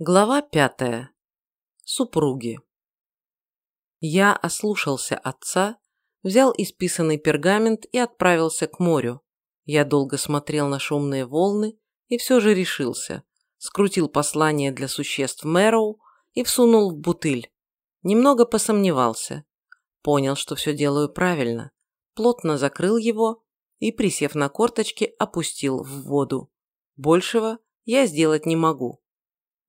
Глава пятая. Супруги. Я ослушался отца, взял исписанный пергамент и отправился к морю. Я долго смотрел на шумные волны и все же решился. Скрутил послание для существ Мэроу и всунул в бутыль. Немного посомневался. Понял, что все делаю правильно. Плотно закрыл его и, присев на корточки, опустил в воду. Большего я сделать не могу.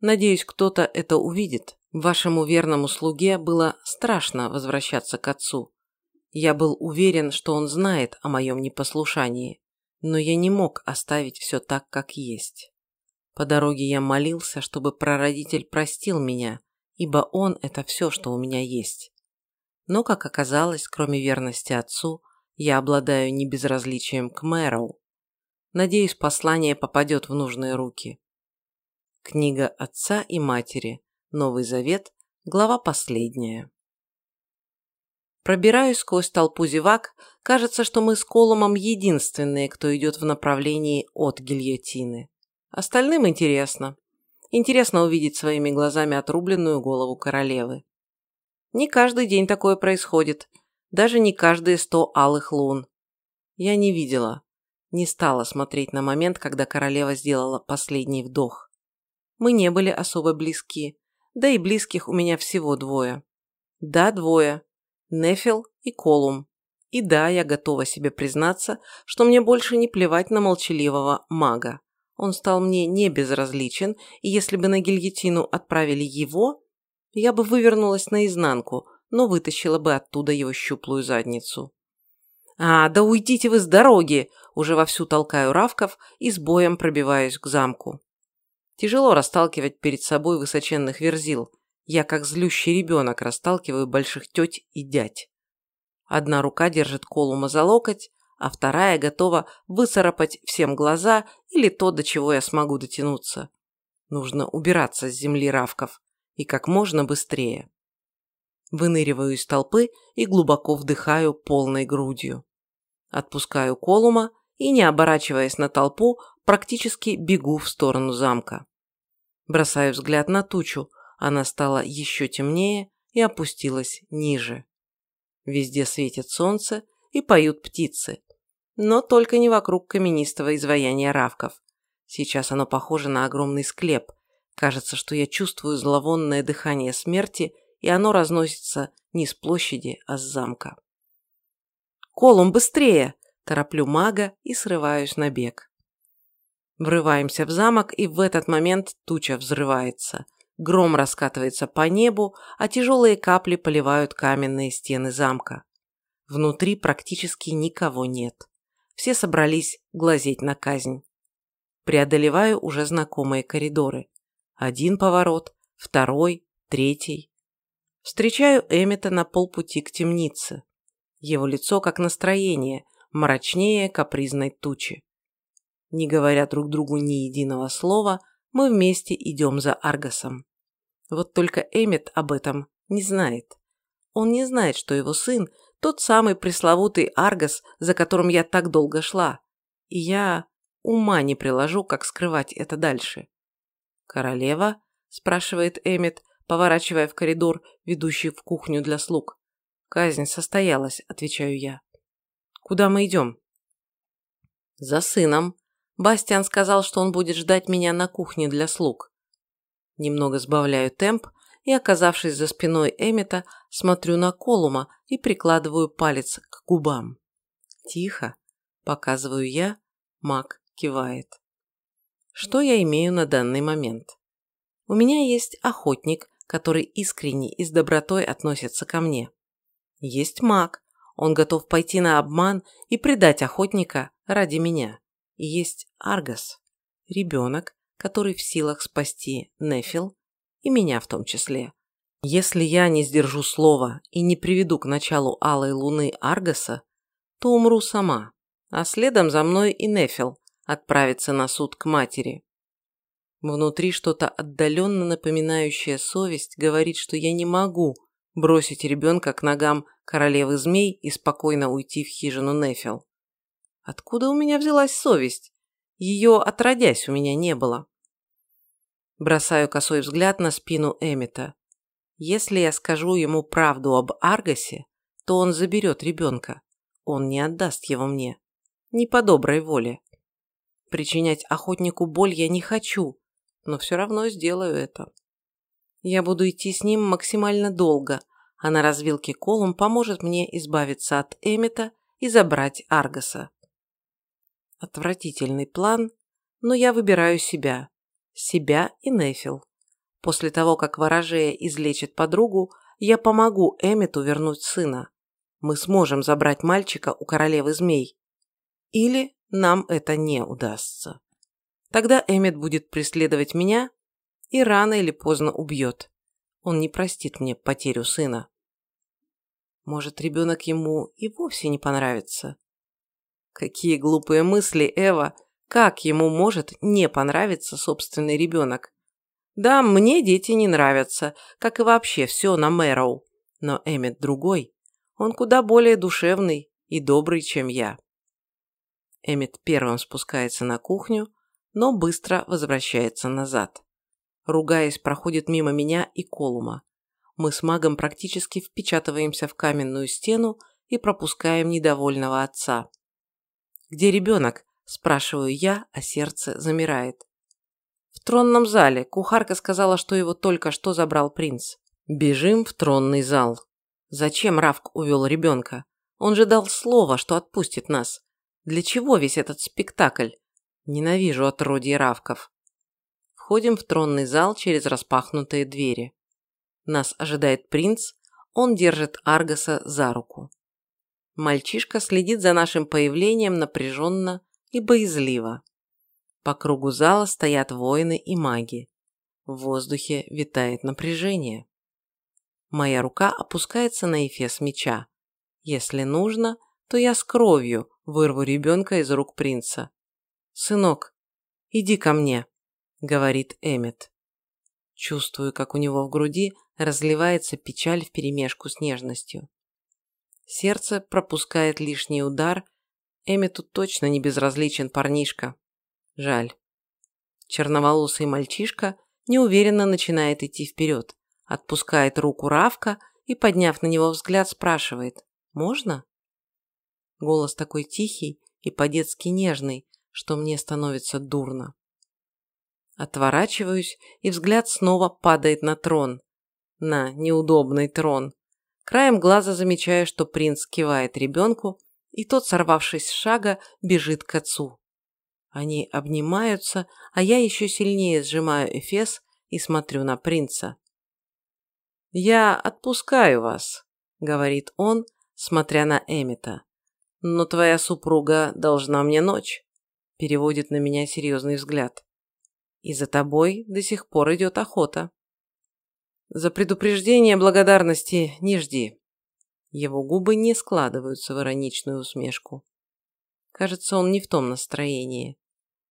Надеюсь, кто-то это увидит. Вашему верному слуге было страшно возвращаться к отцу. Я был уверен, что он знает о моем непослушании, но я не мог оставить все так, как есть. По дороге я молился, чтобы прародитель простил меня, ибо он – это все, что у меня есть. Но, как оказалось, кроме верности отцу, я обладаю небезразличием к Мэроу. Надеюсь, послание попадет в нужные руки. Книга Отца и Матери. Новый Завет. Глава последняя. Пробираюсь сквозь толпу зевак. Кажется, что мы с Колумом единственные, кто идет в направлении от гильотины. Остальным интересно. Интересно увидеть своими глазами отрубленную голову королевы. Не каждый день такое происходит. Даже не каждые сто алых лун. Я не видела. Не стала смотреть на момент, когда королева сделала последний вдох мы не были особо близки, да и близких у меня всего двое. Да, двое. Нефил и Колум. И да, я готова себе признаться, что мне больше не плевать на молчаливого мага. Он стал мне не безразличен, и если бы на гильотину отправили его, я бы вывернулась наизнанку, но вытащила бы оттуда его щуплую задницу. «А, да уйдите вы с дороги!» Уже вовсю толкаю равков и с боем пробиваюсь к замку. Тяжело расталкивать перед собой высоченных верзил. Я, как злющий ребенок, расталкиваю больших теть и дядь. Одна рука держит Колума за локоть, а вторая готова выцарапать всем глаза или то, до чего я смогу дотянуться. Нужно убираться с земли равков. И как можно быстрее. Выныриваю из толпы и глубоко вдыхаю полной грудью. Отпускаю Колума и, не оборачиваясь на толпу, практически бегу в сторону замка. Бросаю взгляд на тучу, она стала еще темнее и опустилась ниже. Везде светит солнце и поют птицы, но только не вокруг каменистого изваяния равков. Сейчас оно похоже на огромный склеп. Кажется, что я чувствую зловонное дыхание смерти, и оно разносится не с площади, а с замка. «Колум, быстрее!» – тороплю мага и срываюсь на бег. Врываемся в замок, и в этот момент туча взрывается. Гром раскатывается по небу, а тяжелые капли поливают каменные стены замка. Внутри практически никого нет. Все собрались глазеть на казнь. Преодолеваю уже знакомые коридоры. Один поворот, второй, третий. Встречаю Эмита на полпути к темнице. Его лицо как настроение, мрачнее капризной тучи. Не говоря друг другу ни единого слова, мы вместе идем за Аргосом. Вот только Эммет об этом не знает. Он не знает, что его сын – тот самый пресловутый Аргос, за которым я так долго шла. И я ума не приложу, как скрывать это дальше. «Королева?» – спрашивает Эммет, поворачивая в коридор, ведущий в кухню для слуг. «Казнь состоялась», – отвечаю я. «Куда мы идем?» «За сыном», Бастиан сказал, что он будет ждать меня на кухне для слуг. Немного сбавляю темп и, оказавшись за спиной Эмита, смотрю на Колума и прикладываю палец к губам. Тихо, показываю я, маг кивает. Что я имею на данный момент? У меня есть охотник, который искренне и с добротой относится ко мне. Есть маг, он готов пойти на обман и предать охотника ради меня есть Аргос, ребенок, который в силах спасти Нефил и меня в том числе. Если я не сдержу слова и не приведу к началу Алой Луны Аргоса, то умру сама, а следом за мной и Нефил отправится на суд к матери. Внутри что-то отдаленно напоминающее совесть говорит, что я не могу бросить ребенка к ногам королевы змей и спокойно уйти в хижину Нефил. Откуда у меня взялась совесть? Ее отродясь у меня не было. Бросаю косой взгляд на спину Эмита. Если я скажу ему правду об Аргасе, то он заберет ребенка. Он не отдаст его мне. Не по доброй воле. Причинять охотнику боль я не хочу, но все равно сделаю это. Я буду идти с ним максимально долго, а на развилке Колум поможет мне избавиться от Эмита и забрать Аргаса. Отвратительный план, но я выбираю себя себя и Нефил. После того, как ворожея излечит подругу, я помогу Эмиту вернуть сына. Мы сможем забрать мальчика у королевы змей. Или нам это не удастся. Тогда Эмит будет преследовать меня и рано или поздно убьет. Он не простит мне потерю сына. Может, ребенок ему и вовсе не понравится? Какие глупые мысли, Эва! Как ему может не понравиться собственный ребенок? Да, мне дети не нравятся, как и вообще все на Мэроу. Но Эммет другой. Он куда более душевный и добрый, чем я. Эммет первым спускается на кухню, но быстро возвращается назад. Ругаясь, проходит мимо меня и Колума. Мы с магом практически впечатываемся в каменную стену и пропускаем недовольного отца. «Где ребенок?» Спрашиваю я, а сердце замирает. В тронном зале. Кухарка сказала, что его только что забрал принц. Бежим в тронный зал. Зачем Равк увел ребенка? Он же дал слово, что отпустит нас. Для чего весь этот спектакль? Ненавижу отродье Равков. Входим в тронный зал через распахнутые двери. Нас ожидает принц, он держит Аргаса за руку. Мальчишка следит за нашим появлением напряженно и боязливо. По кругу зала стоят воины и маги. В воздухе витает напряжение. Моя рука опускается на эфес меча. Если нужно, то я с кровью вырву ребенка из рук принца. «Сынок, иди ко мне», — говорит Эммет. Чувствую, как у него в груди разливается печаль вперемешку с нежностью. Сердце пропускает лишний удар Эми тут точно не безразличен парнишка. Жаль. Черноволосый мальчишка неуверенно начинает идти вперед, отпускает руку Равка и, подняв на него взгляд, спрашивает «Можно?». Голос такой тихий и по-детски нежный, что мне становится дурно. Отворачиваюсь, и взгляд снова падает на трон. На неудобный трон. Краем глаза замечаю, что принц кивает ребенку, и тот, сорвавшись с шага, бежит к отцу. Они обнимаются, а я еще сильнее сжимаю Эфес и смотрю на принца. «Я отпускаю вас», — говорит он, смотря на Эмита. «Но твоя супруга должна мне ночь», — переводит на меня серьезный взгляд. «И за тобой до сих пор идет охота». «За предупреждение благодарности не жди», его губы не складываются в ироничную усмешку. Кажется, он не в том настроении.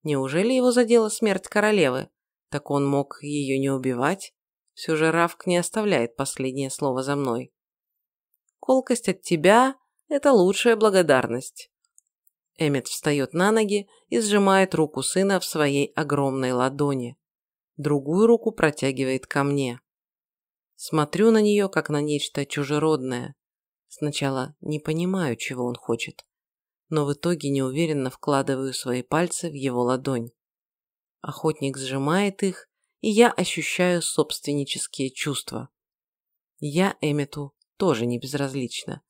Неужели его задела смерть королевы? Так он мог ее не убивать? Все же Равк не оставляет последнее слово за мной. Колкость от тебя – это лучшая благодарность. Эммет встает на ноги и сжимает руку сына в своей огромной ладони. Другую руку протягивает ко мне. Смотрю на нее, как на нечто чужеродное. Сначала не понимаю, чего он хочет, но в итоге неуверенно вкладываю свои пальцы в его ладонь. Охотник сжимает их, и я ощущаю собственнические чувства. Я Эммету тоже не безразлична.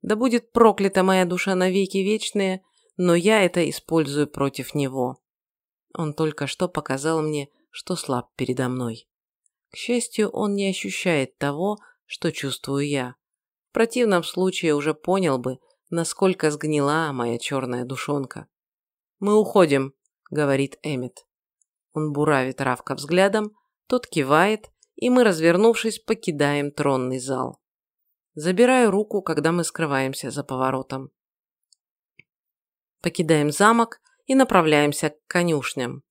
Да будет проклята моя душа навеки вечные, но я это использую против него. Он только что показал мне, что слаб передо мной. К счастью, он не ощущает того, что чувствую я. В противном случае уже понял бы, насколько сгнила моя черная душонка. «Мы уходим», — говорит Эммет. Он буравит Равка взглядом, тот кивает, и мы, развернувшись, покидаем тронный зал. Забираю руку, когда мы скрываемся за поворотом. Покидаем замок и направляемся к конюшням.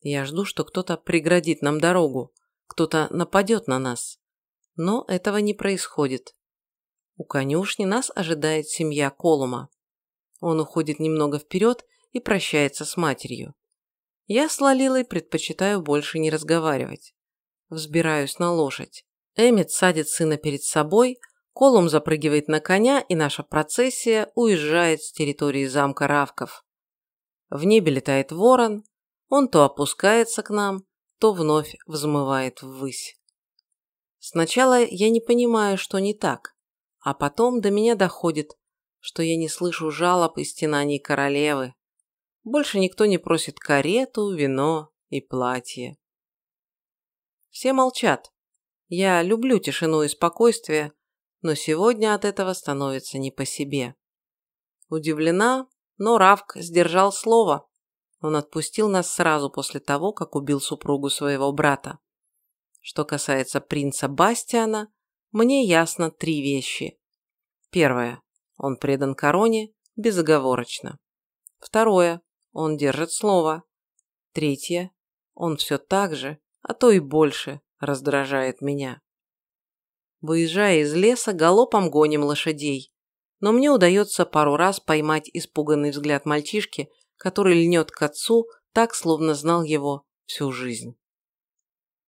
Я жду, что кто-то преградит нам дорогу, кто-то нападет на нас. Но этого не происходит. У конюшни нас ожидает семья Колума. Он уходит немного вперед и прощается с матерью. Я с Лалилой предпочитаю больше не разговаривать. Взбираюсь на лошадь. Эммет садит сына перед собой, Колум запрыгивает на коня, и наша процессия уезжает с территории замка Равков. В небе летает ворон, он то опускается к нам, то вновь взмывает ввысь. Сначала я не понимаю, что не так, а потом до меня доходит, что я не слышу жалоб и стенаний королевы. Больше никто не просит карету, вино и платье. Все молчат. Я люблю тишину и спокойствие, но сегодня от этого становится не по себе. Удивлена, но Равк сдержал слово. Он отпустил нас сразу после того, как убил супругу своего брата. Что касается принца Бастиана, мне ясно три вещи. Первое. Он предан короне безоговорочно. Второе. Он держит слово. Третье. Он все так же, а то и больше, раздражает меня. Выезжая из леса, галопом гоним лошадей. Но мне удается пару раз поймать испуганный взгляд мальчишки, который льнет к отцу так, словно знал его всю жизнь.